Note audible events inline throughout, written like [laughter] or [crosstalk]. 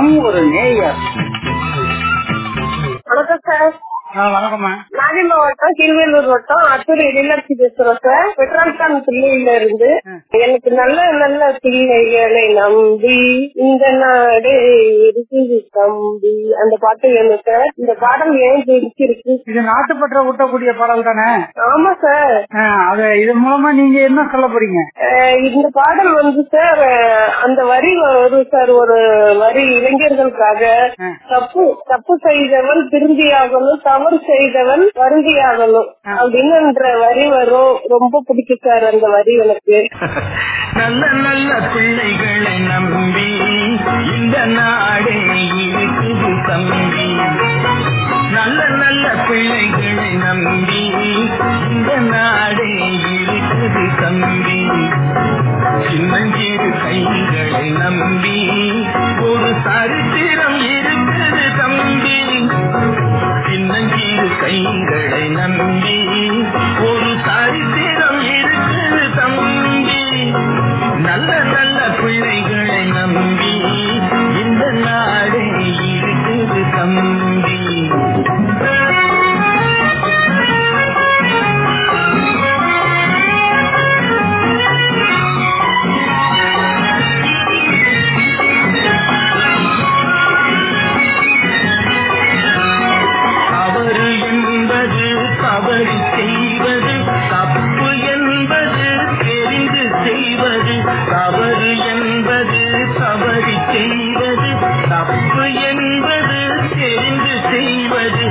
நம் ஒரு நேயர். வணக்கம் சார். வணக்கம்மா. நாகை மாவட்டம் திருவேலூர் வட்டம் அத்தூர் எழிலட்சி பேசுறோம் சார் பெட்ரோல்கான் பிள்ளையில இருந்து. எனக்கு நல்ல நல்ல பிள்ளைகளை நம்பி இந்த நாடு இருக்குது தம்பி. அந்த பாட்டு வேணும் சார்? இந்த பாடல் ஏன் பிடிச்சிருக்கு இது நாட்டுப்பற்ற ஊட்டக்கூடிய பாடல் தானே? ஆமா சார். அது இது மூலமா நீங்க என்ன சொல்ல போறீங்க? இந்த பாடல் வந்து சார் அந்த வரி வரும் சார் ஒரு வரி இளைஞர்களுக்காக தப்பு தப்பு செய்தவன் திருந்தியாகணும் தவறு செய்தவன் வருந்தியாகணும். அப்படின்னுன்ற வரி வரும் ரொம்ப பிடிக்கும் சார் அந்த வரி எனக்கு. [laughs] நல்ல நல்ல பிள்ளைகளை நம்பி இந்த நாடே இருக்குது தம்பி. நல்ல நல்ல பிள்ளைகளை நம்பி இந்த நாடே இருக்குது தம்பி. சின்னஞ்சிறு கைகளை நம்பி ஒரு சரித்திரம் இருக்குது கைகளை நம்பி ஒரு சரித்திரம் இருக்குது தம்பி. நல்ல நல்ல பிள்ளைகளை நம்பி செய்வது தவறு என்பது தவறு செய்வது தப்பு என்பது தெரிந்து செய்வது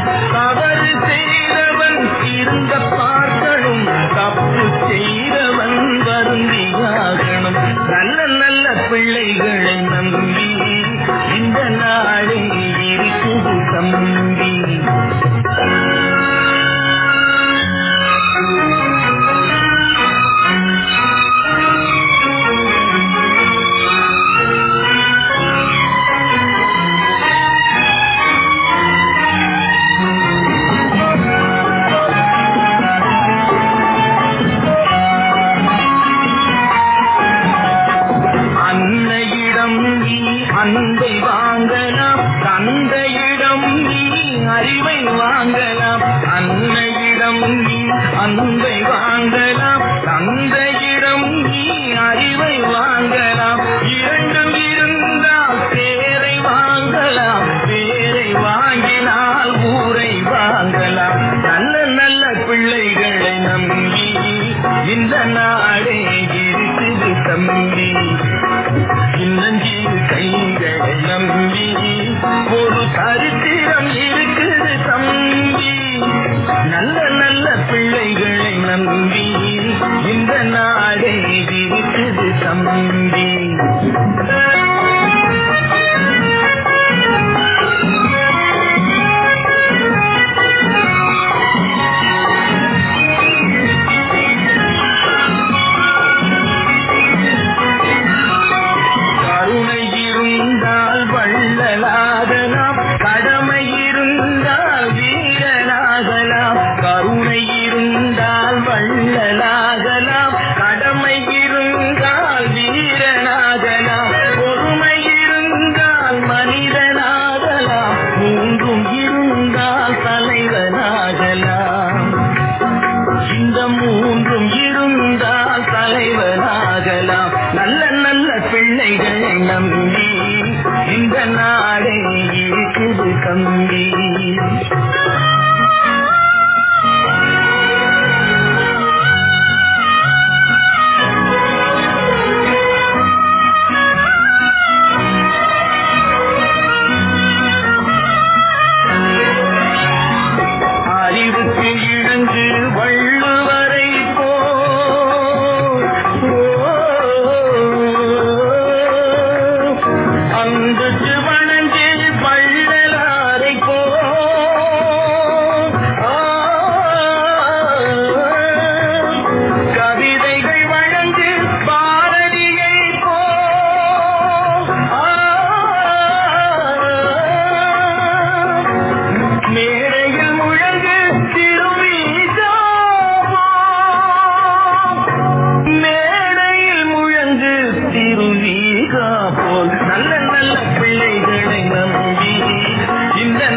பிள்ளைகளை நம்பி இந்த நாடே இருக்குது கம்பி.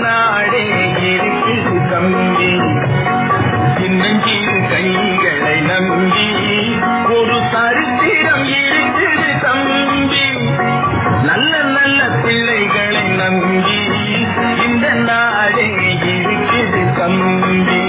நாடே இருக்குது தம்பி. சின்னஞ்சீறு கைகளை நம்பி. ஒரு சரித்திரம் இருக்குது தம்பி. நல்ல நல்ல பிள்ளைகளை நம்பி. இந்த நாடே இருக்குது தம்பி.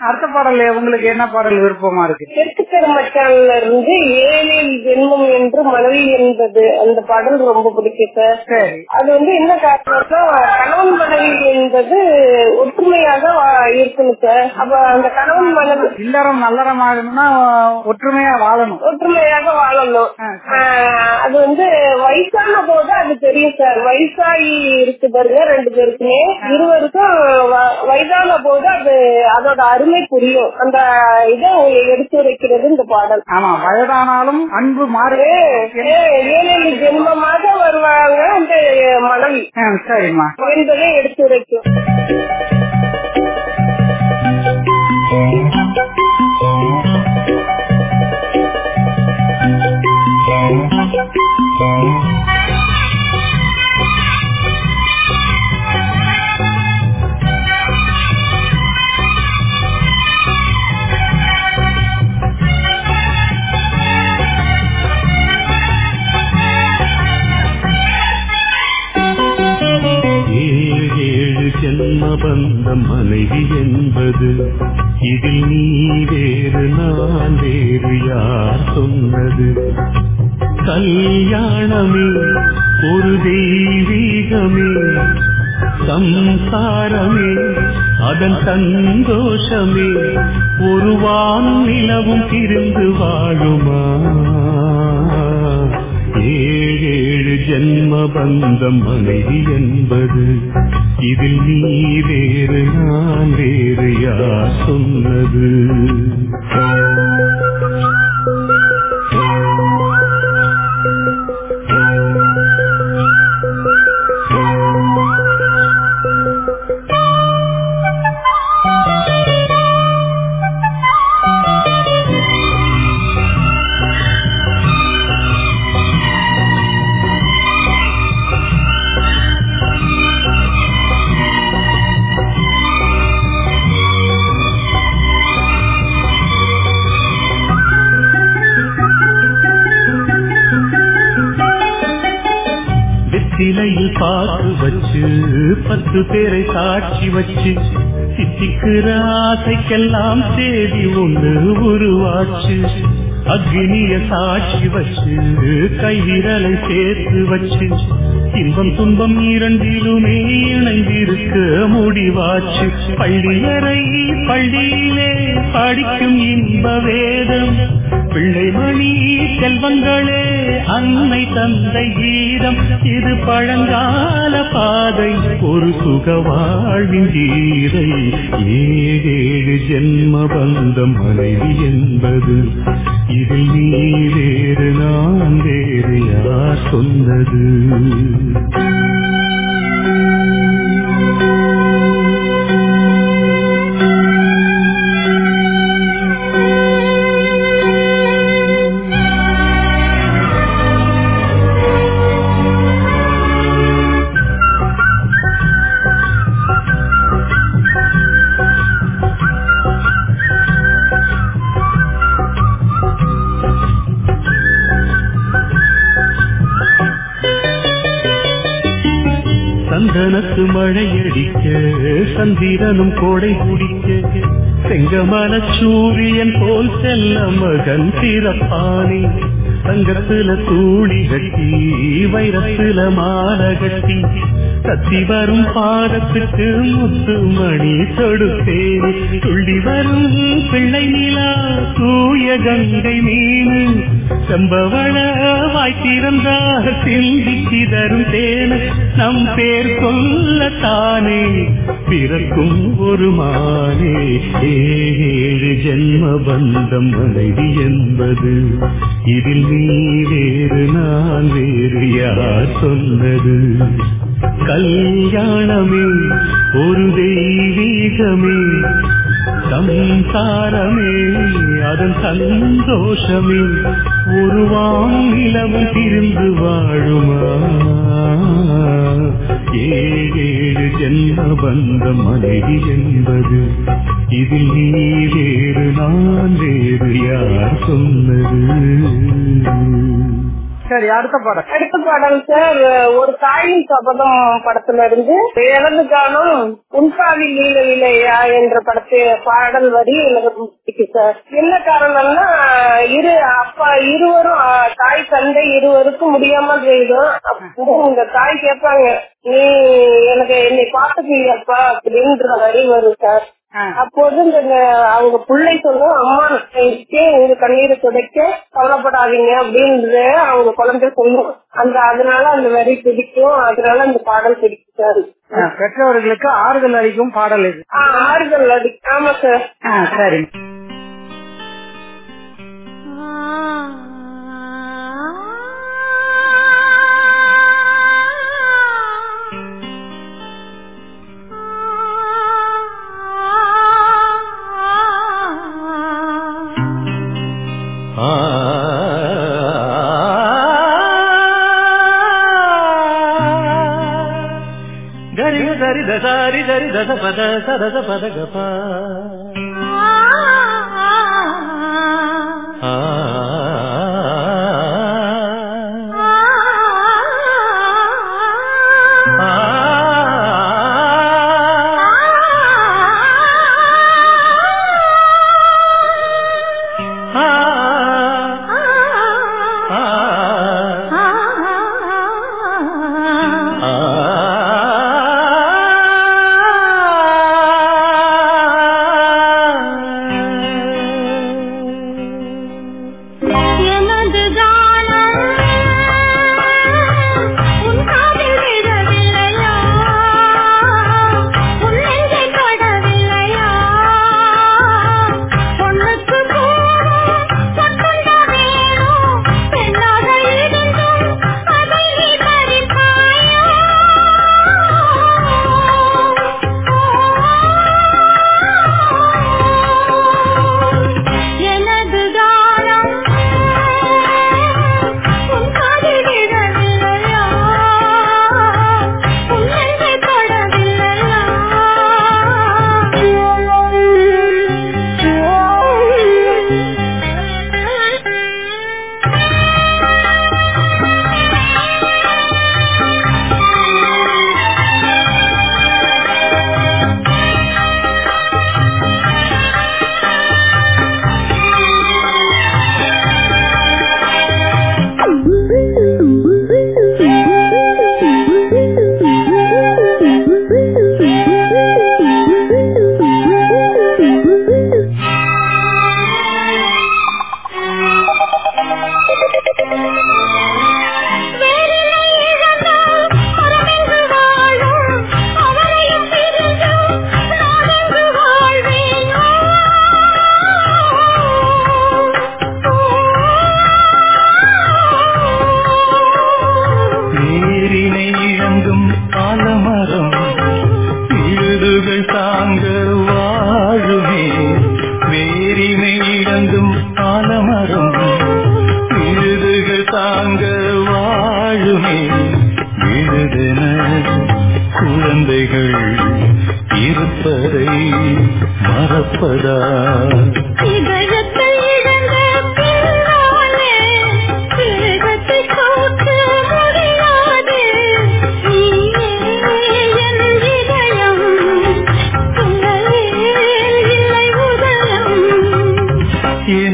அடுத்த பாடல் உங்களுக்கு என்ன பாடல் விருப்பமா இருக்கு? தெற்குத்தர மச்சான்ல இருந்து ஏழில் ஜென்மம் என்று மனைவி என்பது அந்த பாடல் ரொம்ப பிடிக்கும் சார். அது வந்து என்ன காரணம்னா கணவன் மனைவி என்பது ஒற்றுமையாக இருக்கணும் சார். அப்ப அந்த கணவன் மனைவி இல்லறம் நல்லறம் ஆகணும்னா ஒற்றுமையா வாழணும். ஒற்றுமையாக வாழணும். அது வந்து வயசான போது அது தெரியும் சார். வயசாகி இருக்கு பாருங்க ரெண்டு பேருக்குமே. இருவருக்கும் வயதான போது அது அதோட அருமை புரியும். அந்த இதை எடுத்து வைக்கிறது இந்த பாடல். ஆமா வயதானாலும் அன்பு மாறு ஏ, ஏழேழு ஜென்மமாக வருவாங்க அந்த மனைவி சரிம்மா. என்பதை எடுத்து வச்சு சித்திக்கிற ஆசைக்கெல்லாம் தேதி ஒன்று உருவாச்சு. அக்னிய சாட்சி வச்சு கைவிரலை சேர்த்து வச்சு இன்பம் துன்பம் இரண்டிலுமே இணைந்திருக்க முடிவாச்சு. பள்ளியறை பள்ளியிலே படிக்கும் இன்ப வேதம் பிள்ளைமணி செல்வங்களே அன்னை தந்தையே. கீதம் இது பழங்கால பாதை. ஒரு சுக வாழ்வின் கீதை. ஏழேழு ஜென்ம பந்தம் மனைவி என்பது. இதில் நீ வேறு நான் வேறு யார் சொன்னது? மகன் பிறப்பானே தங்கத்துல தூணி கட்டி வைரத்துல மாலை கட்டி கத்தி வரும் பாதத்துக்கு முத்து மணி தொடுத்தேன் துள்ளி வரும் பிள்ளை நிலா தூய கங்கை மீன். செம்பவள வாய்த்திருந்தா சிந்திக்கு தரும் தேன. நம் பேர் சொல்லத்தானே பிறக்கும் ஒரு மானே ஏழு ஜென்ம பந்தம் மனைவி என்பது. இதில் நீ வேறு நான் வேறு யார் சொன்னது? கல்யாணமே ஒரு தெய்வீகமே சம்சாரமே அதன் சந்தோஷமே. ஒரு வானிலமும் திருந்து வாழுமா? ஏழேழு ஜென்ம வந்த மனைவி என்பது இதில் நீ வேறு நான் வேறு யார் சொன்னது? சரி அடுத்த பாடல். அடுத்த பாடல் சார் ஒரு தாயின் சபதம் படத்துல இருந்து எனது காலம் உன்பாவி லீல விலையா என்ற படத்தை பாடல் வரி எனக்கு பிடிக்கும் சார். என்ன காரணம்னா இரு அப்பா இருவரும் தாய் தந்தை இருவருக்கும் முடியாமல் செய்தோம். அப்போ உங்க தாய் கேட்பாங்க நீ எனக்கு என்னை பாத்துக்கீங்கப்பா அப்படின்ற வரி வரும் சார். அப்போது இந்த அவங்க பிள்ளை சொல்லும் அம்மா இருக்கேன் உங்க கண்ணீரை துடைக்க கவலைப்படாதீங்க அப்படின்றது அவங்க குழந்தை சொல்லும். அந்த அதனால அந்த வரி பிடிக்கும் அதனால அந்த பாடல் பிடிக்கும் பெற்றோர்களுக்கு ஆறுதல் அளிக்கும் பாடல் இது. ஆறுதல் அடி ஆமா சார். ஆ, சரி. దరి దరి దశ పద సరస పద గప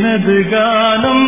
எனது கானம்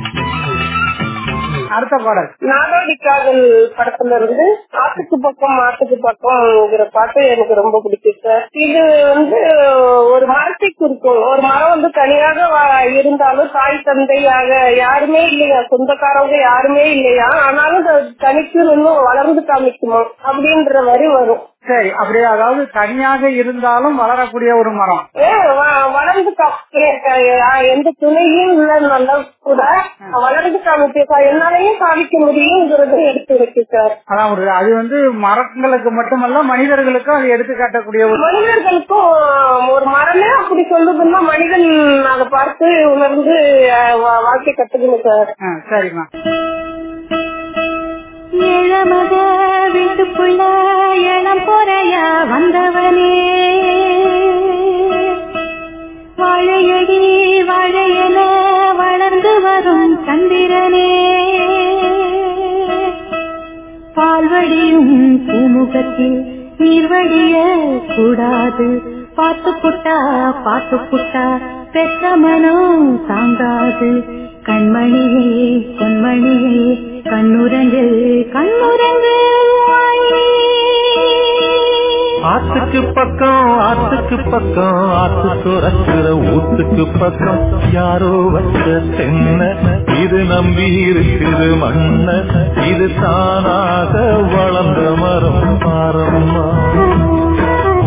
அடுத்த பாடல். நாடோடி காதல் படத்துல இருந்து ஆட்டுக்கு பக்கம் ஆட்டுக்கு பக்கம்ங்கிற பாட்டு எனக்கு ரொம்ப பிடிச்சிருக்கு சார். இது வந்து ஒரு மரத்தை குறிக்கும். ஒரு மரம் வந்து தனியாக இருந்தாலும் தாய் தந்தையாக யாருமே இல்லையா? சொந்தக்காரவங்க யாருமே இல்லையா? ஆனாலும் தனித்து இன்னும் வளர்ந்து காமிக்குமா? அப்படின்ற மாதிரி வரும். சரி அப்படியே அதாவது தனியாக இருந்தாலும் வளரக்கூடிய ஒரு மரம். வளர்ந்து எந்த துணையும் இல்லைன்னா கூட வளர்ந்து காமிக்க என்னாலையும் காமிக்க முடியுங்கிறத எடுத்து இருக்கு சார். அதான் ஒரு அது வந்து மரங்களுக்கு மட்டுமல்ல மனிதர்களுக்கும் அது எடுத்து காட்டக்கூடிய ஒரு மனிதர்களுக்கும் ஒரு மரமே அப்படி சொல்லுதுன்னா மனிதன் அதை பார்த்து உணர்ந்து வாழ்க்கை கத்துக்கணும் சார். சரிம்மா. இளமக வீட்டுக்குள்ள இளம் பொறையா வந்தவனே. வாழையடி வாழையன வளர்ந்து வரும் சந்திரனே. பால்வடியும் பூமுகத்தில் நீர்வடிய கூடாது. பார்த்து புட்டா பார்த்து புட்டா பெற்ற மனம் தாங்காது. கண்மணியே பொன்மணியே கண்ணுரங்கு கண்ணுரங்கு ஆத்துக்கு பக்கம் ஆத்துக்கு பக்கம் ஆத்து சுரக்கிற ஊத்துக்கு பக்கம். யாரோ வச்ச தென்ன இது நம்பி இருக்குது மண்ண இது தானாக வளர்ந்த மரம். பாரம்மா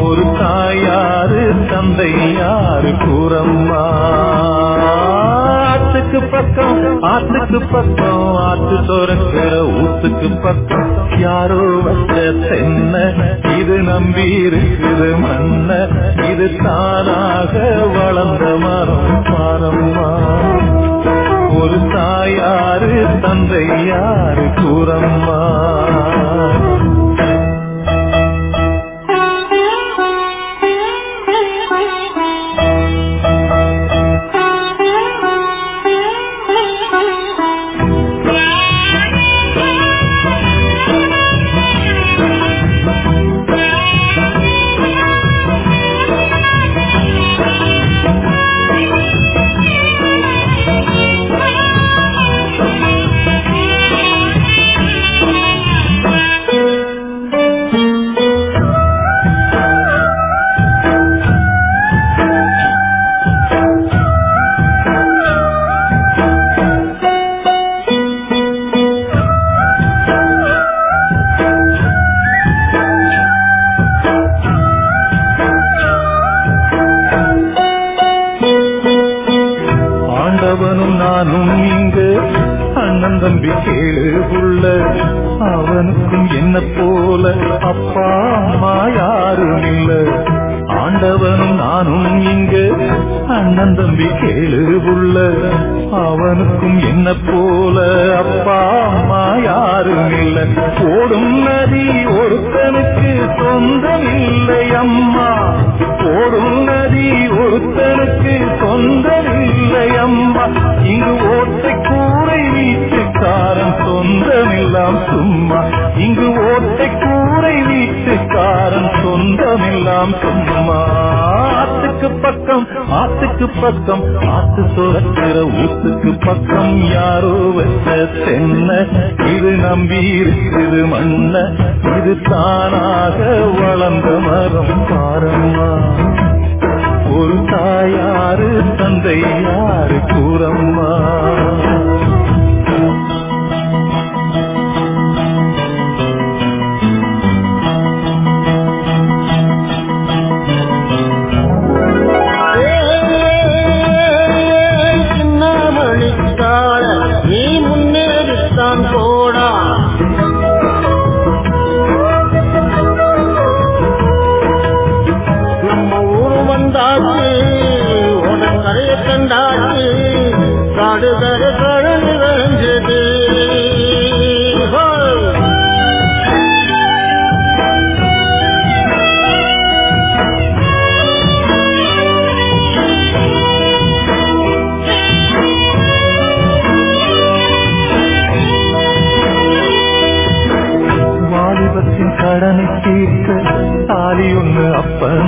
ஒரு தாயாரு தந்தை யாரு கூறம்மா? ஆத்துக்கு பக்கம் ஆத்துக்கு பக்கம் ஆத்து துறக்கிற ஊத்துக்கு பக்கம். யாரோ வந்த தென்ன இது நம்பி இருக்குது மண்ண இது தானாக வளர்ந்த மரம் மரம்மா. ஒரு தாயாரு தந்தை யாரு கூறம்மா பக்கம். ஆத்து சுரக்கிற ஊத்துக்கு பக்கம் யாரோ வச்ச தென்ன. இது நம்பி இருக்குது மண்ண இது தானாக வளர்ந்த மரம். பாரம்மா. ஒரு தாயாரு தந்தை யாரு கூறம்மா.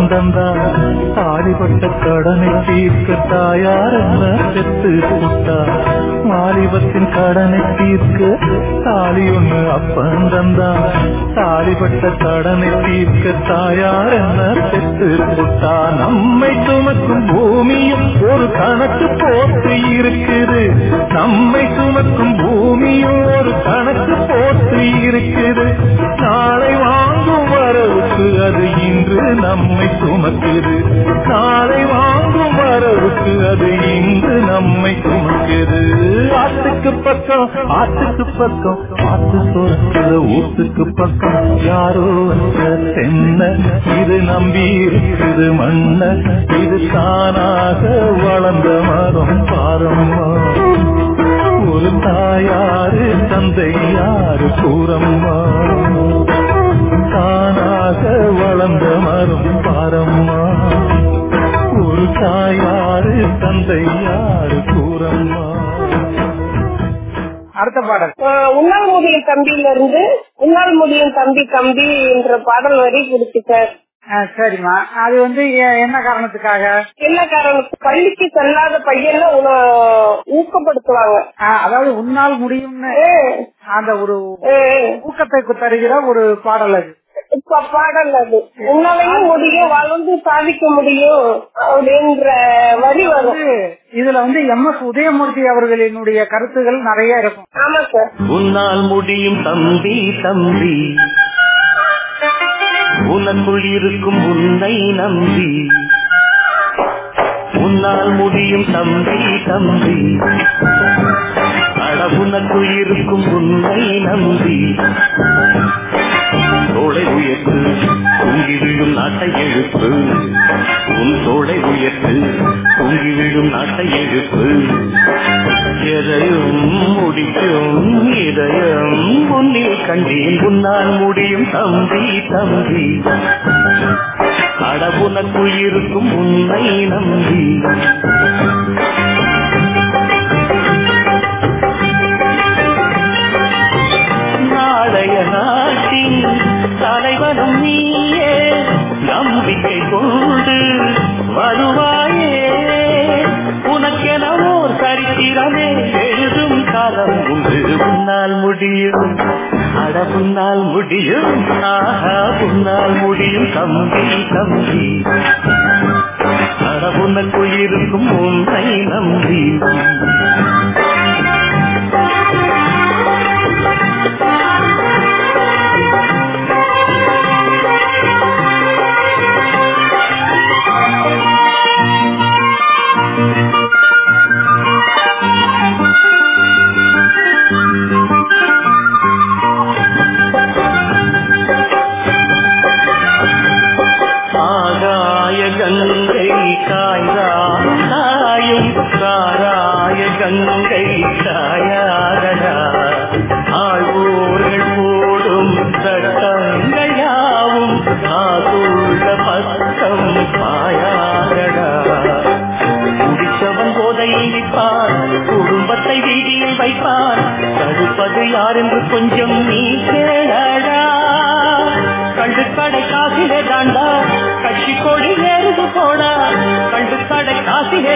அப்பன் தாடிப்பட்ட தாலிப்பட்ட கடனை தீர்க்க தாயார் என்ன செத்து போட்டார் வாலிபத்தின் கடனை தீர்க்க தாலி ஒண்ணு அப்பன் தந்தா தாலிப்பட்ட கடனை தீர்க்க தாயார் என்ன செத்து புட்டா நம்மை சுமக்கும் பூமியும் ஒரு கணக்கு போட்டு இருக்குது. நம்மை சுமக்கும் பூமியும் ஒரு கணக்கு போட்டு இருக்குது. நாளை வாங்கும் வரவுக்கு அது இன்று நம்மை சுமக்குது. நாளை வாங்கும் வரவுக்கு அது இன்று நம்மை சுமக்குது ஆத்துக்கு பக்கம் ஆத்துக்கு பக்கம் ஆத்து சுரக்கிற ஊத்துக்கு பக்கம் யாரோ வந்த தென்ன. இது நம்பி இருக்குது மண்ண இது தானாக வளர்ந்த மரம் பாரம்மா ஒரு தாயாரு தந்தை யாரு கூறம்மா தானாக வளர்ந்த மரம் பாரம்மா தாயாரு தந்தை யாரு கூறம்மா. அடுத்த பாடல். உன்னால் முடியும் தம்பியில இருந்து உன்னால் முடியும் தம்பி தம்பி என்ற பாடல் வரி கொடுத்து சார். சரிம்மா. அது வந்து என்ன காரணத்துக்காக? என்ன காரணம்? பள்ளிக்கு செல்லாத பையனை உன ஊக்கப்படுத்துவாங்க. அதாவது உன்னால் முடியும்னு அந்த ஒரு ஊக்கத்தை தருகிற ஒரு பாடல் அது. இப்ப பாடல் அது. உன்னாலையும் முடியும் வளர்ந்து சாதிக்க முடியும் அப்படின்ற வரி வரும். இதுல வந்து எம் எஸ் உதயமூர்த்தி அவர்களினுடைய கருத்துகள் நிறைய இருக்கும். ஆமா சார். உன்னால் முடியும் தம்பி தம்பி. உனக்குள் இருக்கும் உன்னை நம்பி. உன்னால் முடியும் தம்பி தம்பி. அட உனக்குள் இருக்கும் உன்னை நம்பி. தோளை உயர்த்து தூங்கி விழும் நாட்டை எழுப்பு. உன் தோளை உயர்த்து தூங்கி விழும் நாட்டை எழுப்பு. எதையும் முடிக்கும் இதயம் உன்னில் கண்டேன். உன்னால் முடியும் தம்பி தம்பி. அட உனக்குள் இருக்கும் உன்னை நம்பி. உன்னால் முடியும் ஆஹா உன்னால் முடியும் தம்பி தம்பி. அட உனக்குள் இருக்கும் உன்னை நம்பி.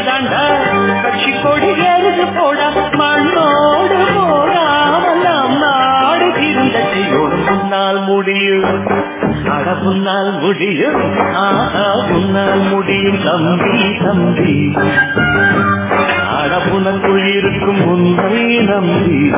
தாண்டா. கட்சி கொடி ஏறுது போடா. மண்ணோடு போடாமல் நாம் நாடு இருந்தோடு முன்னால் முடியும். அட முன்னால் முடியும். ஆஹா முன்னால் முடியும். தம்பி தம்பி. அடப்புனக்குள் இருக்கும் உன்னை நம்பி.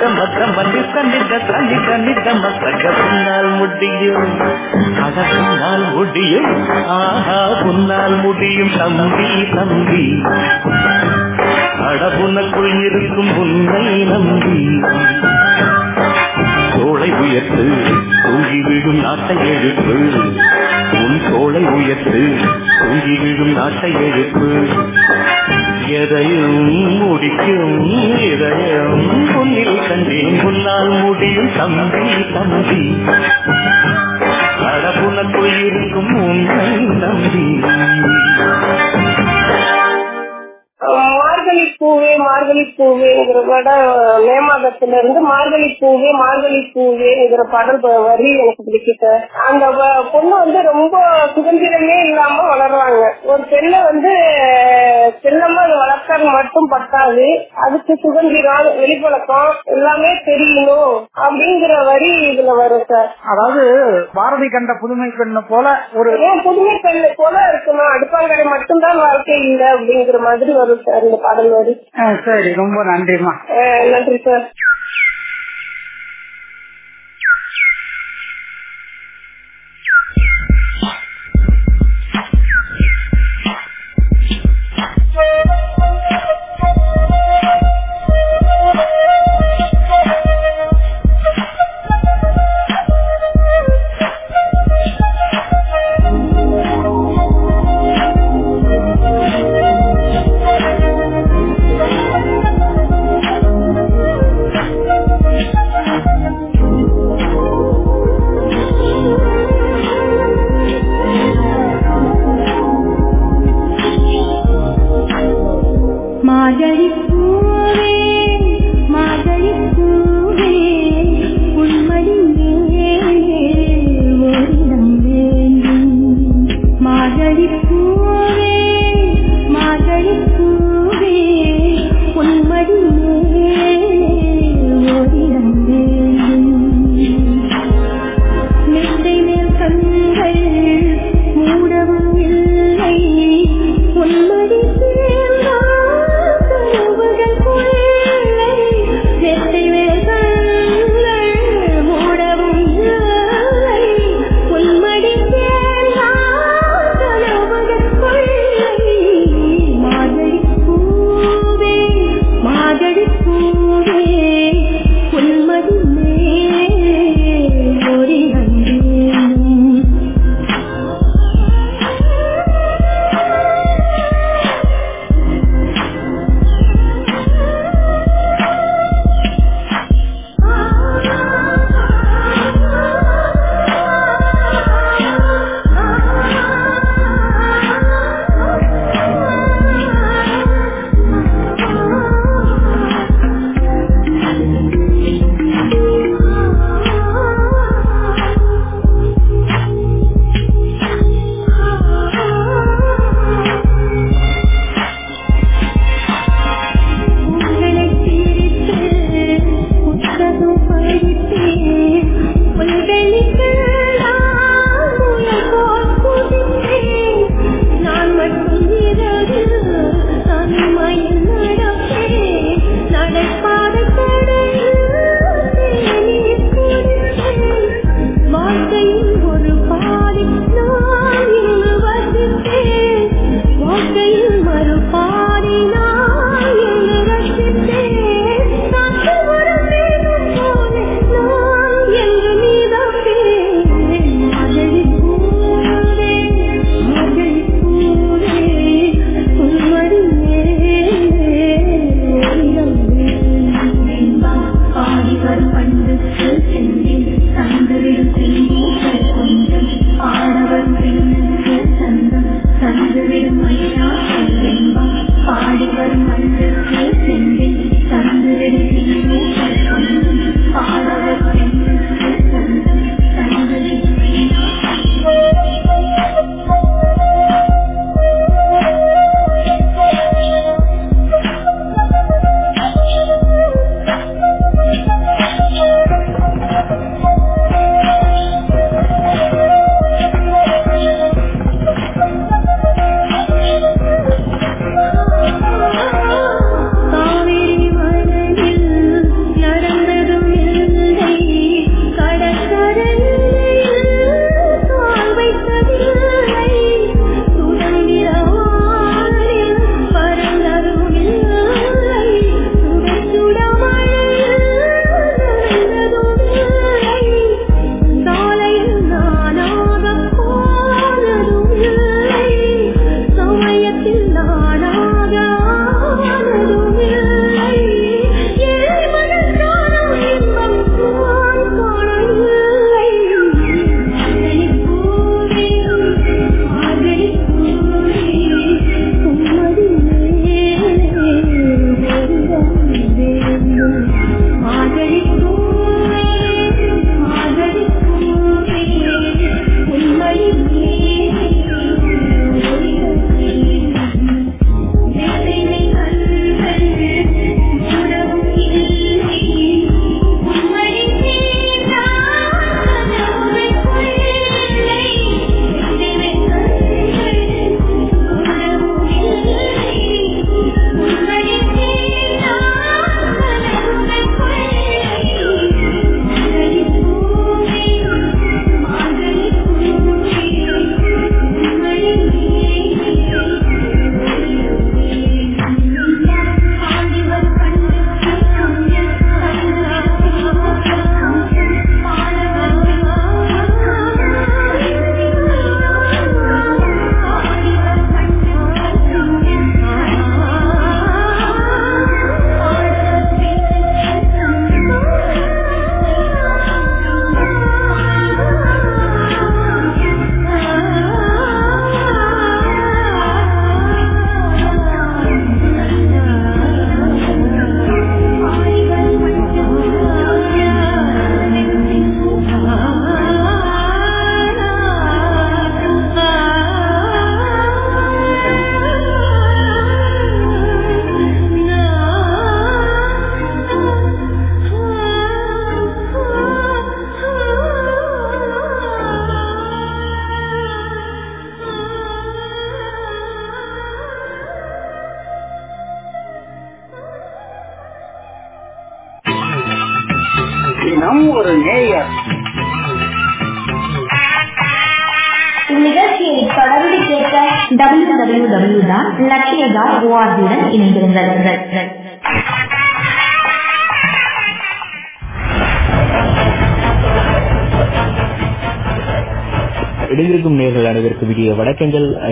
தந்தி தந்தி தம தம தந்தி தந்தி தந்தி முடியும். அட பின்னால் முடியும். ஆஹா புன்னால் முடியும். தம்பி தம்பி. அடபுனக்குள் இருக்கும் உன்னை நம்பி. தோளை உயர்த்து தூங்கி விழும் நாட்டை எழுப்பு. உன் தோளை உயர்த்து தூங்கி விழும் நாட்டை எழுப்பு. தம்பி தம்பி. அடபுனக்குள் இருக்கும் உன்னை நம்பி. மார்கழி பூவே மார்கழி பூவேங்கிற படம் மே மாதத்துல இருந்து மார்கழி பூவே மார்கழி பூவேங்கிற பாடல் வரி எனக்கு பிடிக்கும் அந்த பொண்ணு வந்து ரொம்ப சுதந்திரமே இல்லாம வளர்றாங்க. ஒரு பெண்ணை வந்து மட்டும் பத்தாது அதுக்கு சுதந்திரம் வெளிப்பழக்கம் எல்லாமே தெரியணும் அப்படிங்கிற வரி இதுல வரும் சார். அதாவது பாரதி கண்ட புதுமை பெண்ணு போல ஒரு புதுமை பெண்ணு போல இருக்கணும் அடுப்பாங்கரை மட்டும்தான் வாழ்க்கை இல்லை அப்படிங்கிற மாதிரி வரும் சார் இந்த பாடல் வரி. சரி ரொம்ப நன்றிமா நன்றி சார்.